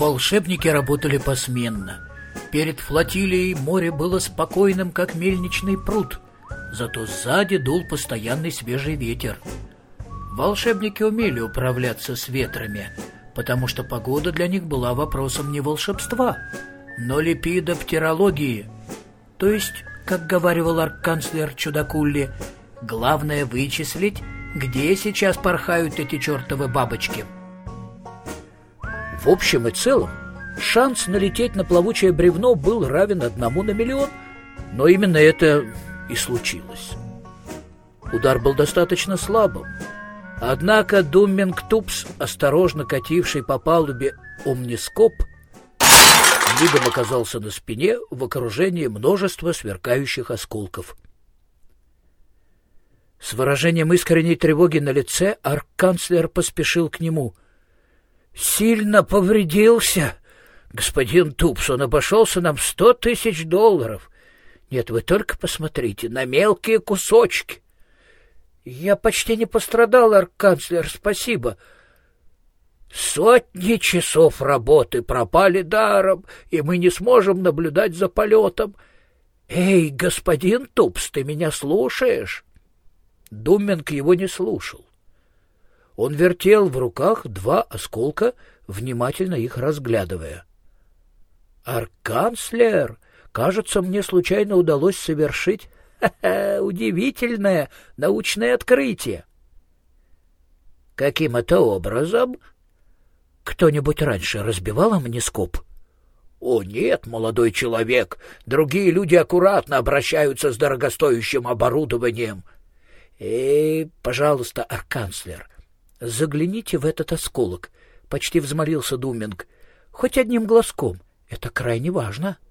Волшебники работали посменно. Перед флотилией море было спокойным, как мельничный пруд, зато сзади дул постоянный свежий ветер. Волшебники умели управляться с ветрами, потому что погода для них была вопросом не волшебства, но липидоптерологии. То есть, как говаривал арканцлер Чудакулли, главное вычислить, где сейчас порхают эти чертовы бабочки. В общем и целом, шанс налететь на плавучее бревно был равен одному на миллион, но именно это и случилось. Удар был достаточно слабым, однако Думминг Тупс, осторожно кативший по палубе омнископ, мигом оказался на спине в окружении множества сверкающих осколков. С выражением искренней тревоги на лице аркканцлер поспешил к нему. «Сильно повредился?» Господин Тупс, он обошелся нам сто тысяч долларов. Нет, вы только посмотрите, на мелкие кусочки. Я почти не пострадал, арканцлер, спасибо. Сотни часов работы пропали даром, и мы не сможем наблюдать за полетом. Эй, господин Тупс, ты меня слушаешь? Думинг его не слушал. Он вертел в руках два осколка, внимательно их разглядывая. «Арканцлер, кажется, мне случайно удалось совершить удивительное научное открытие». «Каким это образом?» «Кто-нибудь раньше разбивал амнископ?» «О, нет, молодой человек, другие люди аккуратно обращаются с дорогостоящим оборудованием». «Эй, пожалуйста, арканцлер, загляните в этот осколок», — почти взмолился Думинг, — «хоть одним глазком». Это крайне важно. —